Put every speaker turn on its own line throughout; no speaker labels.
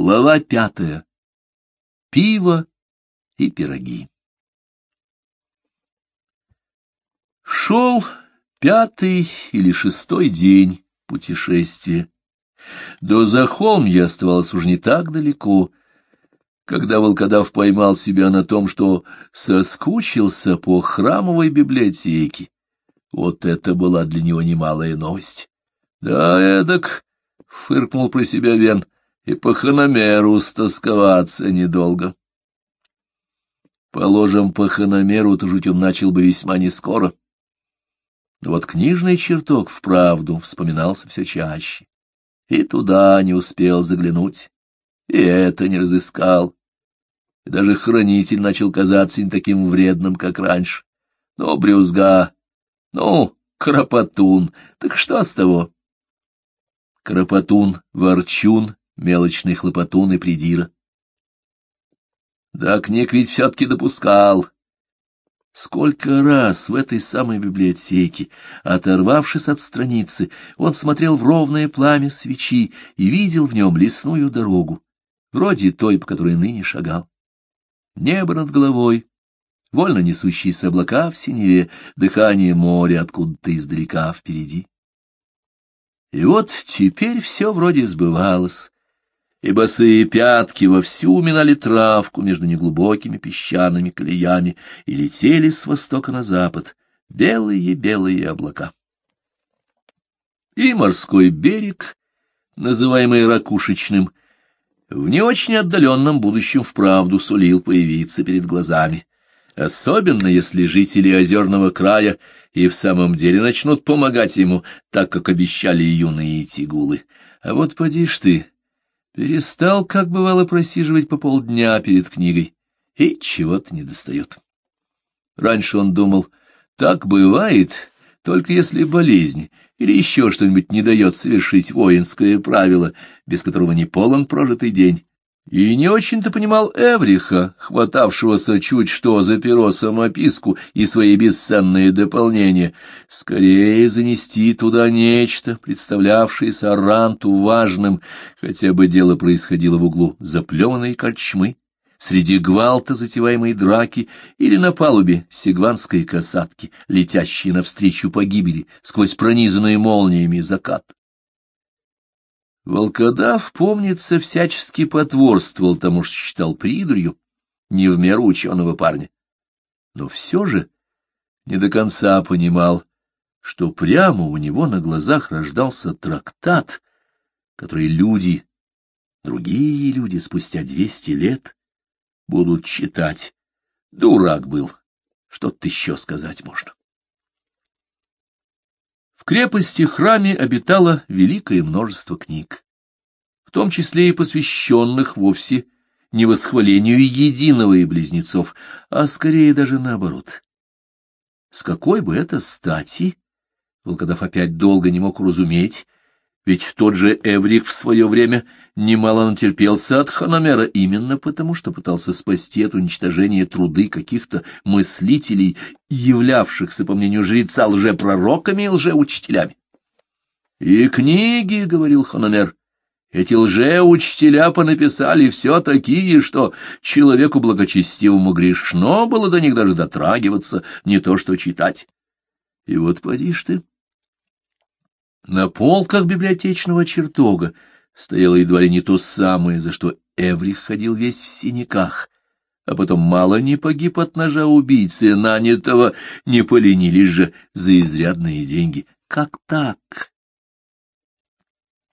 Глава пятая. Пиво и пироги. Шел пятый или шестой день путешествия. До Захолмья оставалось уж не так далеко, когда волкодав поймал себя на том, что соскучился по храмовой библиотеке. Вот это была для него немалая новость. Да, эдак, — фыркнул про себя Вен, — и по хономеру стосковаться недолго. Положим, по хономеру-то жить он начал бы весьма нескоро. Но вот книжный чертог вправду вспоминался все чаще. И туда не успел заглянуть, и это не разыскал. И даже хранитель начал казаться не таким вредным, как раньше. Но брюзга, ну, кропотун, так что с того? Кропотун, ворчун, мелочный хлопотун и придира. Да, книг ведь все-таки допускал. Сколько раз в этой самой библиотеке, оторвавшись от страницы, он смотрел в ровное пламя свечи и видел в нем лесную дорогу, вроде той, по которой ныне шагал. Небо над головой, вольно несущиеся облака в синеве, дыхание моря откуда-то издалека впереди. И вот теперь все вроде сбывалось, и босые пятки вовсю уминали травку между неглубокими песчаными колеями и летели с востока на запад белые-белые облака. И морской берег, называемый Ракушечным, в не очень отдаленном будущем вправду сулил появиться перед глазами, особенно если жители озерного края и в самом деле начнут помогать ему, так как обещали юные тигулы. А вот поди ж ты, перестал, как бывало, просиживать по полдня перед книгой, и чего-то не достает. Раньше он думал, так бывает, только если болезнь или еще что-нибудь не дает совершить воинское правило, без которого не полон прожитый день. И не очень-то понимал Эвриха, хватавшегося чуть что за перо самописку и свои бесценные дополнения. Скорее занести туда нечто, представлявшееся Аранту важным, хотя бы дело происходило в углу заплеванной корчмы, среди гвалта затеваемой драки или на палубе сигванской касатки, летящей навстречу погибели сквозь пронизанные молниями закат. Волкодав, помнится, всячески потворствовал тому, что считал придурью, не в меру ученого парня. Но все же не до конца понимал, что прямо у него на глазах рождался трактат, который люди, другие люди спустя двести лет будут читать. Дурак был, что-то еще сказать можно. В крепости-храме обитало великое множество книг, в том числе и посвященных вовсе не восхвалению единого и близнецов, а скорее даже наоборот. С какой бы это стати, Волкодав опять долго не мог уразуметь, ведь тот же Эврик в свое время немало натерпелся от Ханомера именно потому, что пытался спасти от уничтожения труды каких-то мыслителей, являвшихся, по мнению жреца, лжепророками и лжеучителями. «И книги, — говорил Ханомер, — эти лжеучителя понаписали все такие, что человеку благочестивому грешно было до них даже дотрагиваться, не то что читать. И вот поди ж ты». На полках библиотечного чертога стояло едва ли не то самое, за что Эврих ходил весь в синяках, а потом мало не погиб от ножа убийцы, нанятого, не поленились же за изрядные деньги. Как так?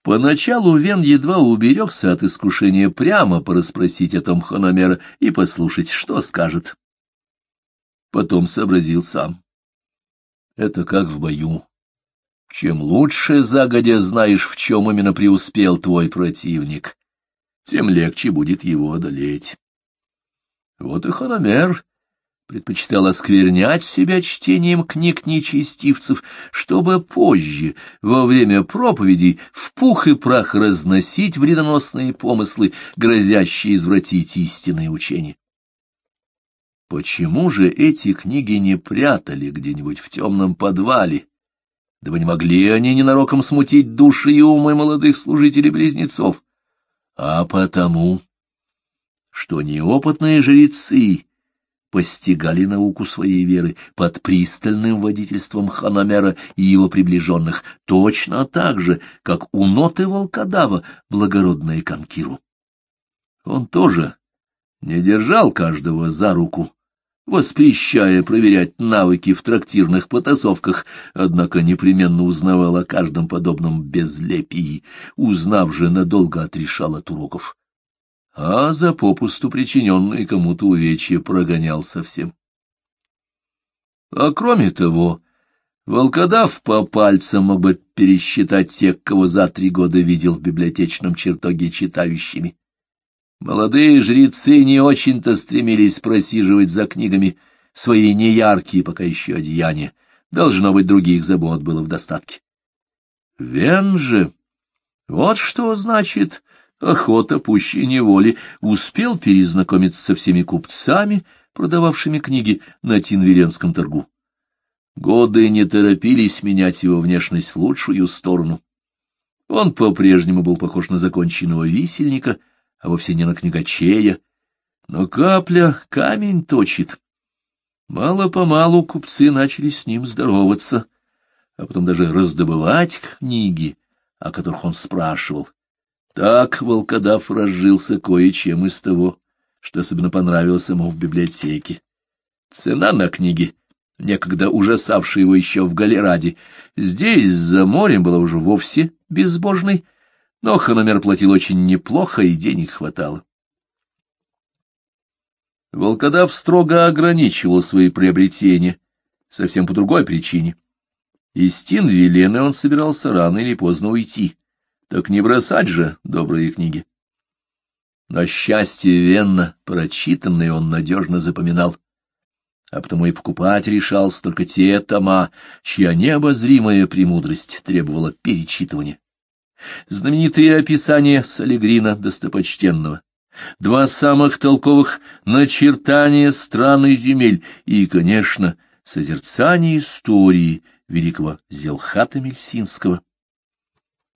Поначалу Вен едва уберегся от искушения прямо порасспросить о том Хономера и послушать, что скажет. Потом сообразил сам. Это как в бою. Чем лучше загодя знаешь, в чем именно преуспел твой противник, тем легче будет его одолеть. Вот и Хономер предпочитал осквернять себя чтением книг нечестивцев, чтобы позже, во время проповедей, в пух и прах разносить вредоносные помыслы, грозящие извратить истинное учение. Почему же эти книги не прятали где-нибудь в темном подвале, дабы не могли они ненароком смутить души и умы молодых служителей-близнецов. а потому, что неопытные жрецы постигали науку своей веры под пристальным водительством Ханамера и его приближенных, точно так же, как у ноты волкодава благородная Канкиру. Он тоже не держал каждого за руку, воспрещая проверять навыки в трактирных потасовках, однако непременно узнавал о каждом подобном безлепии, узнав же, надолго отрешал от уроков. А за попусту причиненные кому-то увечья прогонял совсем. А кроме того, волкодав по пальцам мог бы пересчитать тех, кого за три года видел в библиотечном чертоге читающими. Молодые жрецы не очень-то стремились просиживать за книгами свои неяркие пока еще одеяния. Должно быть, других забот было в достатке. Вен же, вот что значит охота пуще неволи, успел перезнакомиться со всеми купцами, продававшими книги на Тинверенском торгу. Годы не торопились менять его внешность в лучшую сторону. Он по-прежнему был похож на законченного висельника — а вовсе не на книгачея. Но капля камень точит. Мало-помалу купцы начали с ним здороваться, а потом даже раздобывать книги, о которых он спрашивал. Так волкодав разжился кое-чем из того, что особенно понравилось ему в библиотеке. Цена на книги, некогда ужасавшая его еще в Галераде, здесь, за морем, была уже вовсе безбожной, но Хономер платил очень неплохо, и денег хватало. Волкодав строго ограничивал свои приобретения, совсем по другой причине. Из Тинвилены он собирался рано или поздно уйти, так не бросать же добрые книги. На счастье Венна, прочитанные он надежно запоминал, а потому и покупать решался только те тома, чья необозримая премудрость требовала перечитывания знаменитые описания Салегрина достопочтенного, два самых толковых начертания стран и земель и, конечно, созерцание истории великого Зелхата Мельсинского.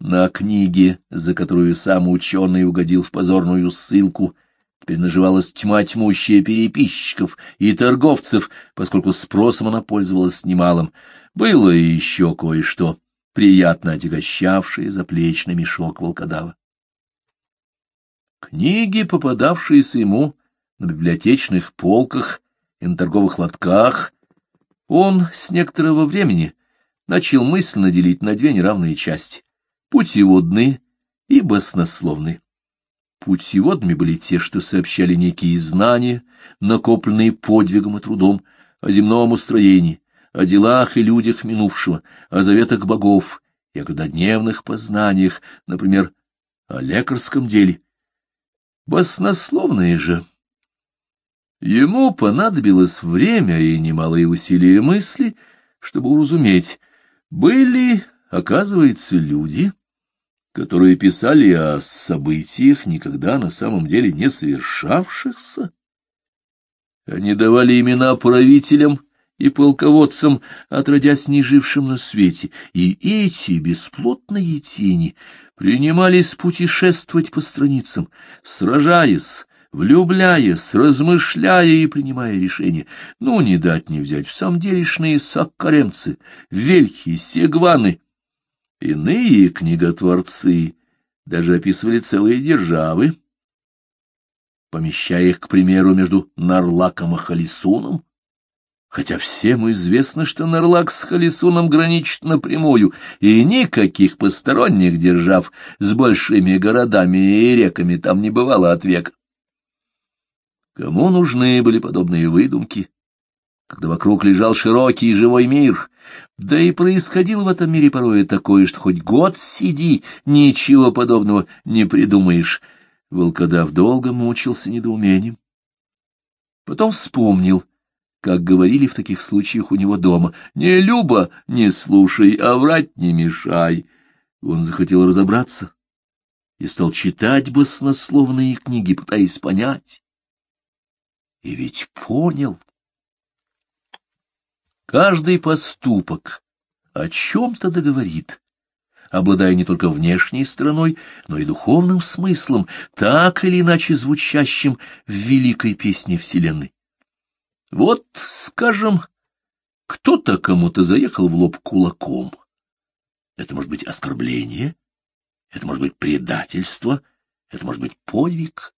На книге, за которую сам ученый угодил в позорную ссылку, теперь наживалась тьма тьмущая переписчиков и торговцев, поскольку спросом она пользовалась немалым. Было еще кое-что приятно отягощавшие заплечный мешок волкодава. Книги, попадавшиеся ему на библиотечных полках и на торговых лотках, он с некоторого времени начал мысленно делить на две неравные части — путеводные и баснословные. Путеводными были те, что сообщали некие знания, накопленные подвигом и трудом, о земном устроении, о делах и людях минувшего, о заветах богов и о каждодневных познаниях, например, о лекарском деле. Баснословные же. Ему понадобилось время и немалые усилия мысли, чтобы уразуметь, были, оказывается, люди, которые писали о событиях, никогда на самом деле не совершавшихся. Они давали имена правителям, и полководцам, отродясь не жившим на свете, и эти бесплотные тени принимались путешествовать по страницам, сражаясь, влюбляясь, размышляя и принимая решения. Ну, не дать не взять в самом делешные саккаремцы, вельхи, сегваны. Иные книготворцы даже описывали целые державы, помещая их, к примеру, между Нарлаком и Халисуном, хотя всем известно, что Нарлак с Халисуном граничит напрямую, и никаких посторонних держав с большими городами и реками там не бывало от века. Кому нужны были подобные выдумки, когда вокруг лежал широкий и живой мир, да и происходило в этом мире порой такое, что хоть год сиди, ничего подобного не придумаешь. Волкодав долго мучился недоумением. Потом вспомнил, как говорили в таких случаях у него дома. «Не, Люба, не слушай, а врать не мешай». Он захотел разобраться и стал читать баснословные книги, пытаясь понять. И ведь понял. Каждый поступок о чем-то договорит, обладая не только внешней стороной, но и духовным смыслом, так или иначе звучащим в великой песне Вселенной. Вот, скажем, кто-то кому-то заехал в лоб кулаком. Это может быть оскорбление, это может быть предательство, это может быть подвиг.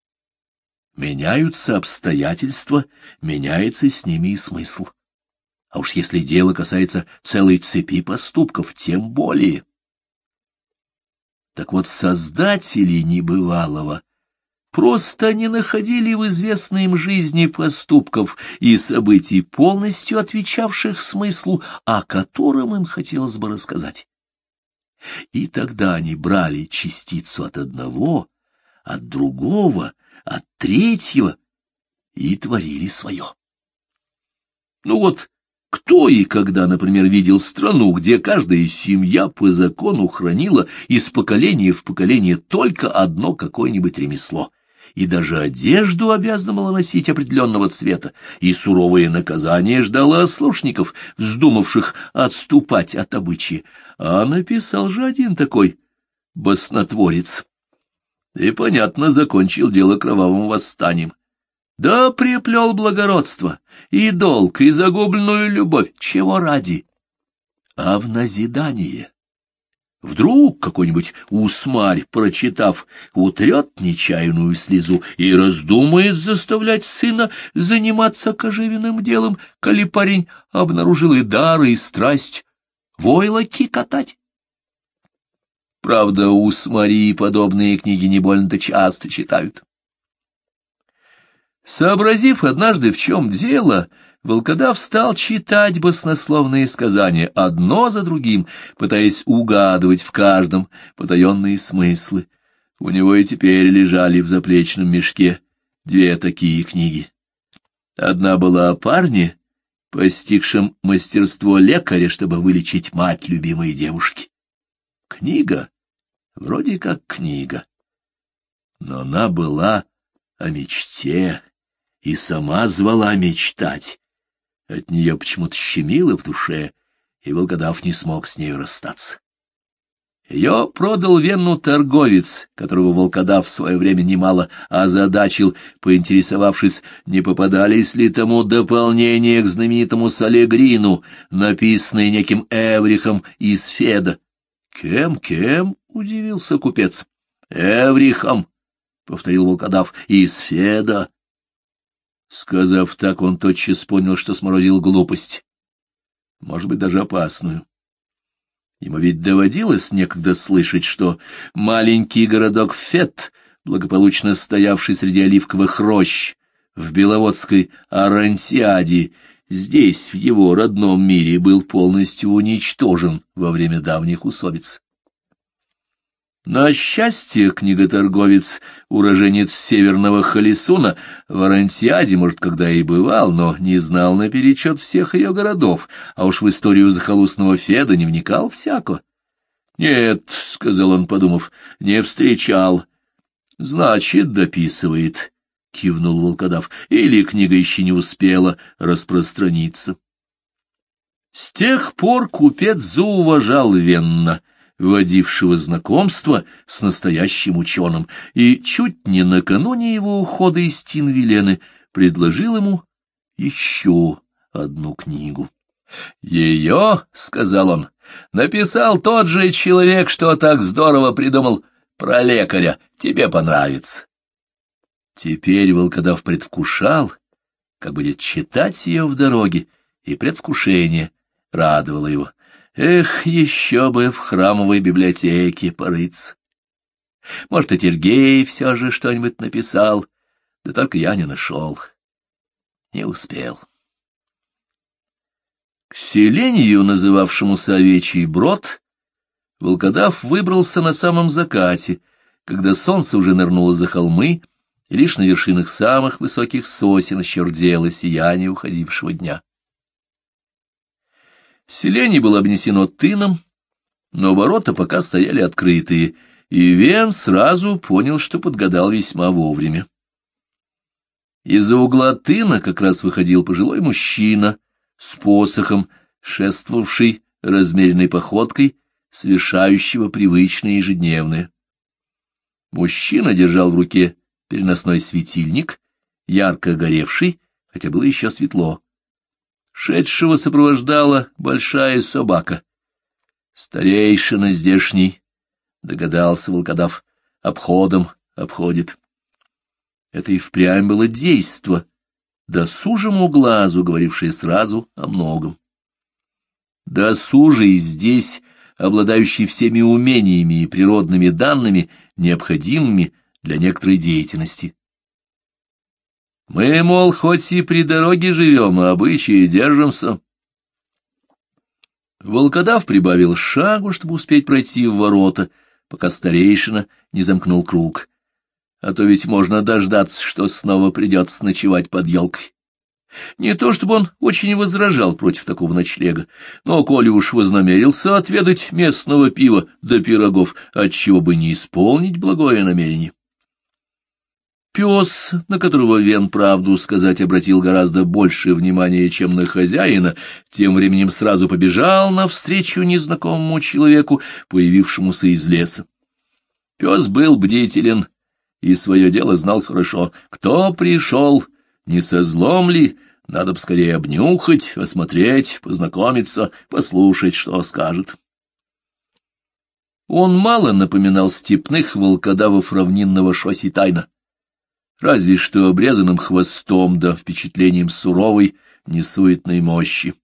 Меняются обстоятельства, меняется с ними и смысл. А уж если дело касается целой цепи поступков, тем более. Так вот, создатели небывалого просто не находили в известной им жизни поступков и событий, полностью отвечавших смыслу, о котором им хотелось бы рассказать. И тогда они брали частицу от одного, от другого, от третьего и творили свое. Ну вот, кто и когда, например, видел страну, где каждая семья по закону хранила из поколения в поколение только одно какое-нибудь ремесло, и даже одежду обязана была носить определенного цвета, и суровое наказание ждало ослушников, вздумавших отступать от обычаи. А написал же один такой баснотворец. И, понятно, закончил дело кровавым восстанием. Да приплел благородство, и долг, и загубленную любовь. Чего ради? А в назидание. Вдруг какой-нибудь усмарь, прочитав, утрет нечаянную слезу и раздумает заставлять сына заниматься кожевенным делом, коли парень обнаружил и дар, и страсть войлоки катать. Правда, у Смарии подобные книги не больно-то часто читают. Сообразив однажды, в чем дело, волкодав стал читать баснословные сказания одно за другим, пытаясь угадывать в каждом потаенные смыслы. У него и теперь лежали в заплечном мешке две такие книги. Одна была о парне, постигшем мастерство лекаря, чтобы вылечить мать любимой девушки. Книга, вроде как книга, но она была о мечте и сама звала мечтать. От нее почему-то щемило в душе, и волкодав не смог с нею расстаться. Ее продал Венну торговец, которого волкодав в свое время немало озадачил, поинтересовавшись, не попадались ли тому дополнения к знаменитому Салегрину, написанные неким Эврихом из Феда. «Кем, кем?» — удивился купец. «Эврихом», — повторил волкодав, — «из Феда». Сказав так, он тотчас понял, что сморозил глупость, может быть, даже опасную. Ему ведь доводилось некогда слышать, что маленький городок Фет, благополучно стоявший среди оливковых рощ в Беловодской Арантиаде, здесь, в его родном мире, был полностью уничтожен во время давних усобиц. На счастье, книготорговец, уроженец северного Халисуна, в Арантиаде, может, когда и бывал, но не знал наперечет всех ее городов, а уж в историю захолустного Феда не вникал всяко. — Нет, — сказал он, подумав, — не встречал. — Значит, дописывает, — кивнул волкодав, — или книга еще не успела распространиться. С тех пор купец зауважал Венна — водившего знакомство с настоящим ученым, и чуть не накануне его ухода из Тинвилены предложил ему еще одну книгу. «Ее, — сказал он, — написал тот же человек, что так здорово придумал про лекаря. Тебе понравится». Теперь волкодав предвкушал, как будет читать ее в дороге, и предвкушение радовало его. Эх, еще бы в храмовой библиотеке порыться. Может, и Тергей все же что-нибудь написал, да только я не нашел. Не успел. К селению, называвшемуся Овечий Брод, волкодав выбрался на самом закате, когда солнце уже нырнуло за холмы, и лишь на вершинах самых высоких сосен еще рдело сияние уходившего дня. Селение было обнесено тыном, но ворота пока стояли открытые, и Вен сразу понял, что подгадал весьма вовремя. Из-за угла тына как раз выходил пожилой мужчина с посохом, шествовавший размеренной походкой совершающего привычное ежедневное. Мужчина держал в руке переносной светильник, ярко горевший, хотя было еще светло. Шедшего сопровождала большая собака. Старейшина здешний, догадался волкодав, обходом обходит. Это и впрямь было действо, досужему глазу, говорившее сразу о многом. Досужий здесь, обладающий всеми умениями и природными данными, необходимыми для некоторой деятельности. Мы, мол, хоть и при дороге живем, а обычаи держимся. Волкодав прибавил шагу, чтобы успеть пройти в ворота, пока старейшина не замкнул круг. А то ведь можно дождаться, что снова придется ночевать под елкой. Не то чтобы он очень возражал против такого ночлега, но коли уж вознамерился отведать местного пива до да пирогов, отчего бы не исполнить благое намерение. Пес, на которого Вен, правду сказать, обратил гораздо больше внимания, чем на хозяина, тем временем сразу побежал навстречу незнакомому человеку, появившемуся из леса. Пес был бдителен и свое дело знал хорошо. Кто пришел, не со злом ли, надо бы скорее обнюхать, осмотреть, познакомиться, послушать, что скажет. Он мало напоминал степных волкодавов равнинного Шоситайна разве что обрезанным хвостом да впечатлением суровой, несуетной мощи.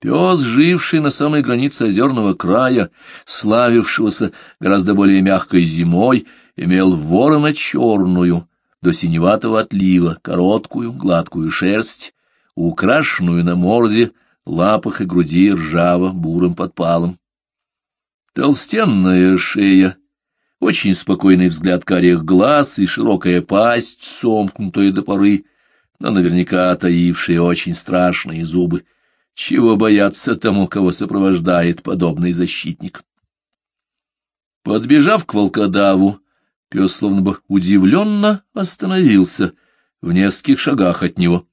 Пес, живший на самой границе озерного края, славившегося гораздо более мягкой зимой, имел ворона черную, до синеватого отлива, короткую, гладкую шерсть, украшенную на морде, лапах и груди ржаво бурым подпалом. Толстенная шея, очень спокойный взгляд карих глаз и широкая пасть, сомкнутая до поры, но наверняка таившие очень страшные зубы. Чего бояться тому, кого сопровождает подобный защитник? Подбежав к волкодаву, пес словно бы удивленно остановился в нескольких шагах от него.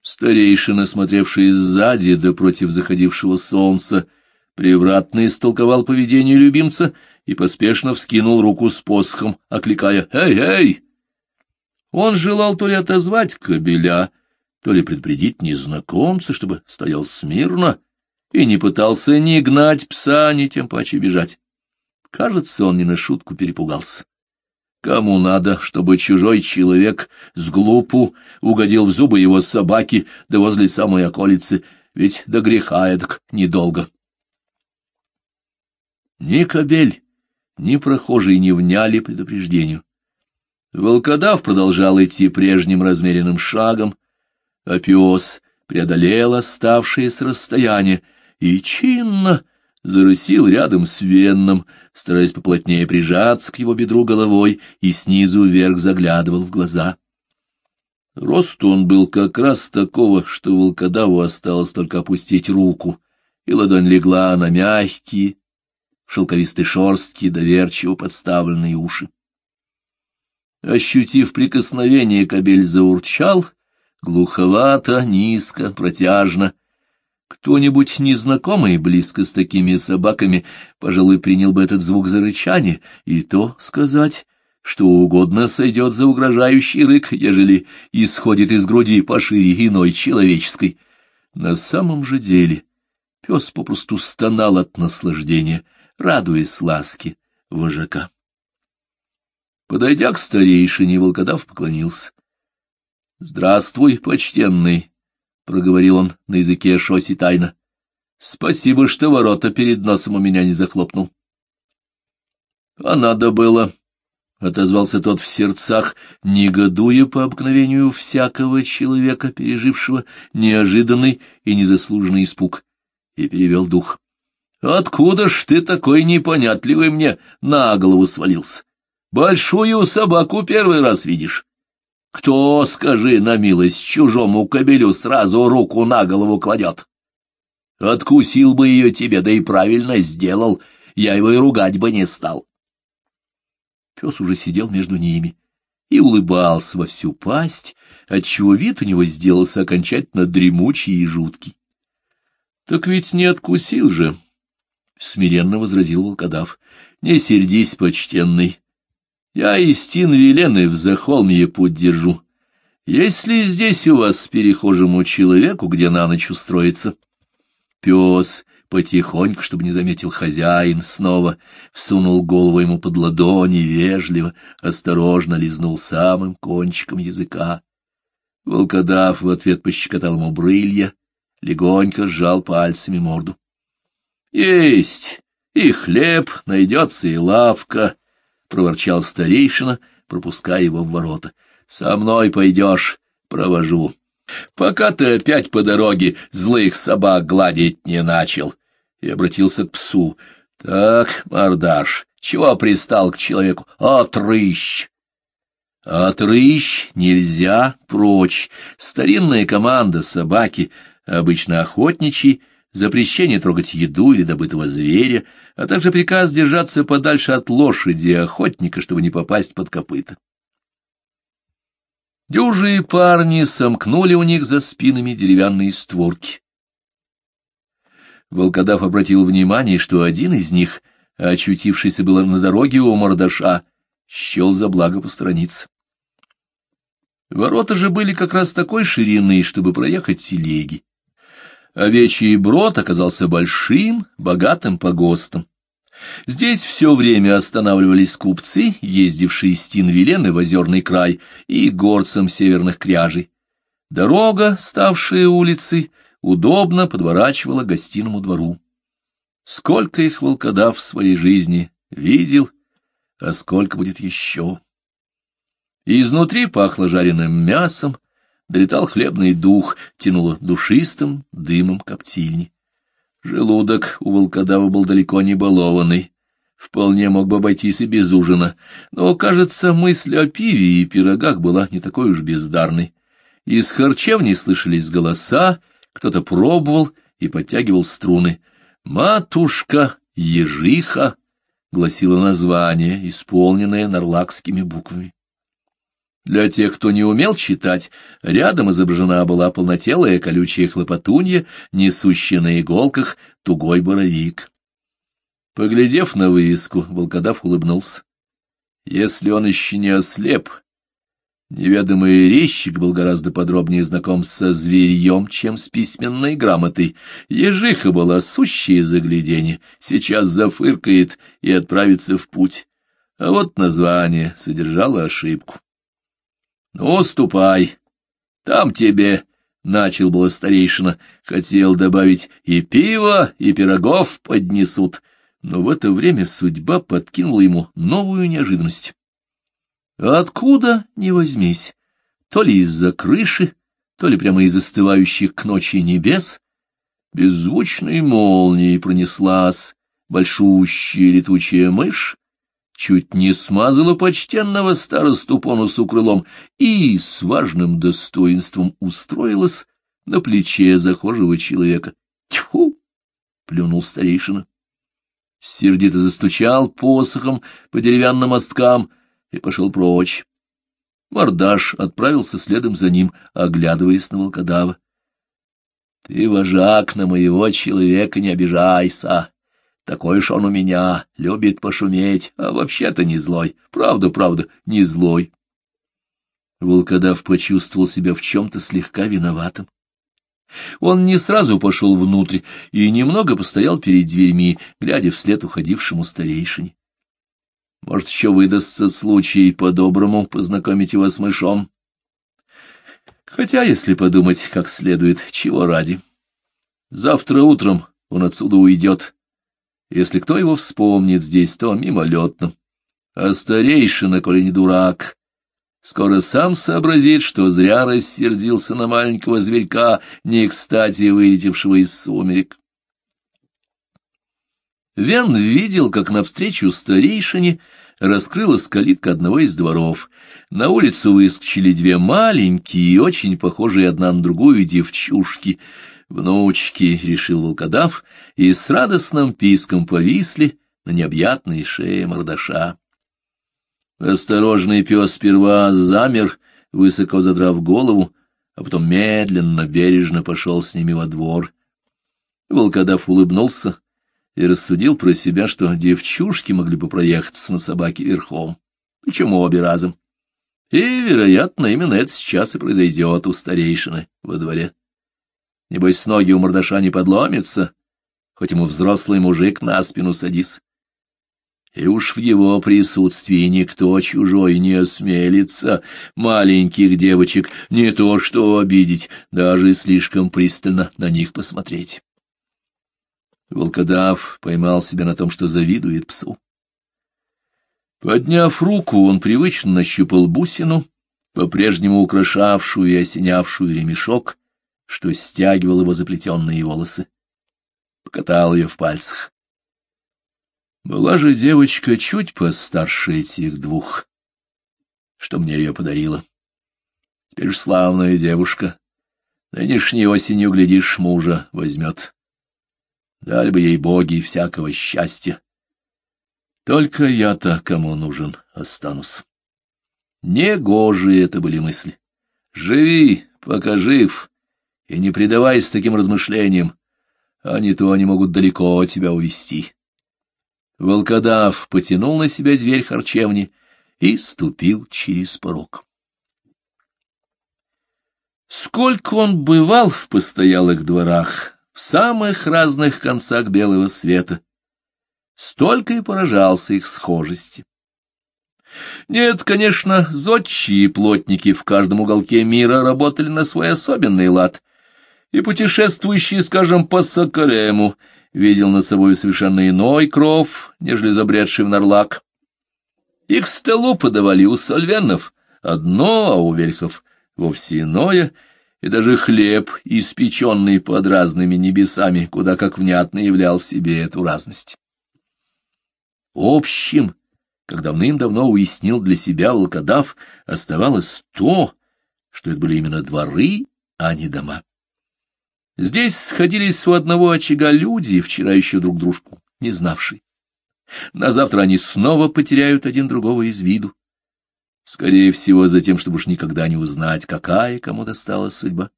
Старейшина, смотревший сзади да против заходившего солнца, превратно истолковал поведение любимца и поспешно вскинул руку с посохом, окликая «Эй, эй!». Он желал то ли отозвать кобеля, то ли предупредить незнакомца, чтобы стоял смирно и не пытался ни гнать пса, ни тем паче бежать. Кажется, он не на шутку перепугался. Кому надо, чтобы чужой человек с глупу угодил в зубы его собаки, да возле самой околицы, ведь до греха эдак недолго. Ни кобель, ни прохожие не вняли предупреждению. Волкодав продолжал идти прежним размеренным шагом, а пес преодолел оставшееся расстояние и чинно зарысил рядом с Венном, стараясь поплотнее прижаться к его бедру головой и снизу вверх заглядывал в глаза. Рост он был как раз такого, что волкодаву осталось только опустить руку, и ладонь легла на мягкие, шелковистой шерстки, доверчиво подставленные уши. Ощутив прикосновение, кобель заурчал, глуховато, низко, протяжно. Кто-нибудь незнакомый близко с такими собаками, пожалуй, принял бы этот звук за рычание, и то сказать, что угодно сойдет за угрожающий рык, ежели исходит из груди пошире иной человеческой. На самом же деле пес попросту стонал от наслаждения — радуясь ласке вожака. Подойдя к старейшине, волкодав поклонился. — Здравствуй, почтенный, — проговорил он на языке шоси тайно. — Спасибо, что ворота перед носом у меня не захлопнул. — А надо было, — отозвался тот в сердцах, негодуя по обыкновению всякого человека, пережившего неожиданный и незаслуженный испуг, и перевел дух. Откуда ж ты такой непонятливый мне на голову свалился? Большую собаку первый раз видишь. Кто, скажи на милость, чужому кобелю сразу руку на голову кладет? Откусил бы ее тебе, да и правильно сделал, я его и ругать бы не стал. Пес уже сидел между ними и улыбался во всю пасть, отчего вид у него сделался окончательно дремучий и жуткий. Так ведь не откусил же, — смиренно возразил волкодав. — Не сердись, почтенный. Я истин велены в захолмье путь держу. Если здесь у вас перехожему человеку, где на ночь устроиться? Пес потихоньку, чтобы не заметил хозяин, снова всунул голову ему под ладони, вежливо, осторожно лизнул самым кончиком языка. Волкодав в ответ пощекотал ему брылья, легонько сжал пальцами морду. — Есть! И хлеб, найдется и лавка! — проворчал старейшина, пропуская его в ворота. — Со мной пойдешь, провожу. Пока ты опять по дороге злых собак гладить не начал. И обратился к псу. — Так, мордаш, чего пристал к человеку? Отрыщ! Отрыщ нельзя, прочь. Старинная команда собаки, обычно охотничьи, запрещение трогать еду или добытого зверя, а также приказ держаться подальше от лошади и охотника, чтобы не попасть под копыта. Дюжие парни сомкнули у них за спинами деревянные створки. Волкодав обратил внимание, что один из них, очутившийся было на дороге у мордаша, счел за благо посторониться. Ворота же были как раз такой ширины, чтобы проехать телеги. Овечий брод оказался большим, богатым погостом. Здесь все время останавливались купцы, ездившие из Тинвилены в озерный край и горцам северных кряжей. Дорога, ставшая улицей, удобно подворачивала гостиному двору. Сколько их волкодав в своей жизни видел, а сколько будет еще. Изнутри пахло жареным мясом, долетал хлебный дух, тянуло душистым дымом коптильни. Желудок у волкодава был далеко не балованный, вполне мог бы обойтись и без ужина, но, кажется, мысль о пиве и пирогах была не такой уж бездарной. Из харчевни слышались голоса, кто-то пробовал и подтягивал струны. «Матушка, ежиха!» — гласило название, исполненное нарлакскими буквами. Для тех, кто не умел читать, рядом изображена была полнотелая колючая хлопотунья, несущая на иголках тугой боровик. Поглядев на вывеску, волкодав улыбнулся. Если он еще не ослеп, неведомый резчик был гораздо подробнее знаком со зверьем, чем с письменной грамотой. Ежиха была сущее загляденье, сейчас зафыркает и отправится в путь. А вот название содержало ошибку. Ну, ступай. Там тебе, — начал было старейшина, — хотел добавить и пиво, и пирогов поднесут. Но в это время судьба подкинула ему новую неожиданность. Откуда не возьмись, то ли из-за крыши, то ли прямо из остывающих к ночи небес, беззвучной молнией пронеслась большущая летучая мышь, чуть не смазала почтенного старосту по носу крылом и с важным достоинством устроилась на плече захожего человека. «Тьфу!» — плюнул старейшина. Сердито застучал посохом по деревянным мосткам и пошел прочь. Мордаш отправился следом за ним, оглядываясь на волкодава. — Ты, вожак, на моего человека не обижайся, такой уж он у меня, любит пошуметь, а вообще-то не злой. Правда, правда, не злой. Волкодав почувствовал себя в чем-то слегка виноватым. Он не сразу пошел внутрь и немного постоял перед дверьми, глядя вслед уходившему старейшине. Может, еще выдастся случай по-доброму познакомить его с мышом. Хотя, если подумать как следует, чего ради. Завтра утром он отсюда уйдет, если кто его вспомнит здесь, то мимолетно. А старейшина, коли не дурак, скоро сам сообразит, что зря рассердился на маленького зверька, не кстати вылетевшего из сумерек. Вен видел, как навстречу старейшине раскрылась калитка одного из дворов. На улицу выскочили две маленькие и очень похожие одна на другую девчушки — внучки, — решил волкодав, и с радостным писком повисли на необъятной шее мордаша. Осторожный пес сперва замер, высоко задрав голову, а потом медленно, бережно пошел с ними во двор. Волкодав улыбнулся, и рассудил про себя, что девчушки могли бы проехаться на собаке верхом, причем обе разом. И, вероятно, именно это сейчас и произойдет у старейшины во дворе. Небось, ноги у мордаша не подломится, хоть ему взрослый мужик на спину садись. И уж в его присутствии никто чужой не осмелится маленьких девочек не то что обидеть, даже слишком пристально на них посмотреть. Волкодав поймал себя на том, что завидует псу. Подняв руку, он привычно нащупал бусину, по-прежнему украшавшую и осенявшую ремешок, что стягивал его заплетенные волосы. Покатал ее в пальцах. Была же девочка чуть постарше этих двух, что мне ее подарила. Теперь ж славная девушка. Нынешней осенью, глядишь, мужа возьмет. Дали бы ей боги всякого счастья. Только я-то, кому нужен, останусь. Негожие это были мысли. Живи, пока жив, и не предавайся таким размышлениям, а не то они могут далеко тебя увести. Волкодав потянул на себя дверь харчевни и ступил через порог. Сколько он бывал в постоялых дворах, в самых разных концах белого света, столько и поражался их схожести. Нет, конечно, зодчие плотники в каждом уголке мира работали на свой особенный лад, и путешествующий, скажем, по Сокарему, видел над собой совершенно иной кров, нежели забредший в Нарлак. Их столу подавали у сольвенов одно, а у вельхов вовсе иное, и даже хлеб, испеченный под разными небесами, куда как внятно являл в себе эту разность. Общим, как давным-давно уяснил для себя волкодав, оставалось то, что это были именно дворы, а не дома. Здесь сходились у одного очага люди, вчера еще друг дружку не знавшие. На завтра они снова потеряют один другого из виду. Скорее всего, за тем, чтобы уж никогда не узнать, какая кому досталась судьба.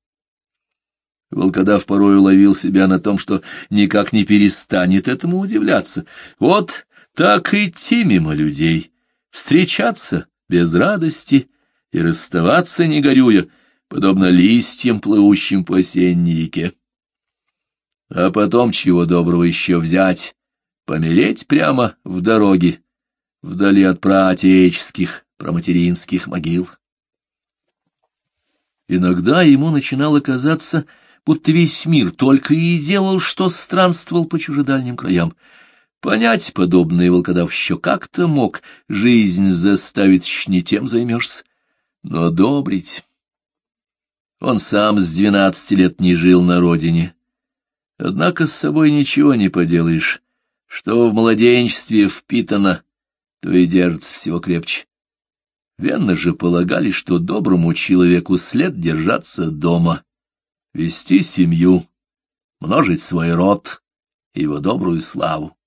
Волкодав порой уловил себя на том, что никак не перестанет этому удивляться. Вот так идти мимо людей, встречаться без радости и расставаться, не горюя, подобно листьям, плывущим по осенней реке. А потом чего доброго еще взять, помереть прямо в дороге, вдали от праотеческих, проматеринских могил. Иногда ему начинало казаться, будто весь мир только и делал, что странствовал по чужедальним краям. Понять подобное волкодав еще как-то мог, жизнь заставит, не тем займешься, но одобрить... Он сам с двенадцати лет не жил на родине. Однако с собой ничего не поделаешь. Что в младенчестве впитано, то и держится всего крепче. Венно же полагали, что доброму человеку след держаться дома, вести семью, множить свой род и его добрую славу.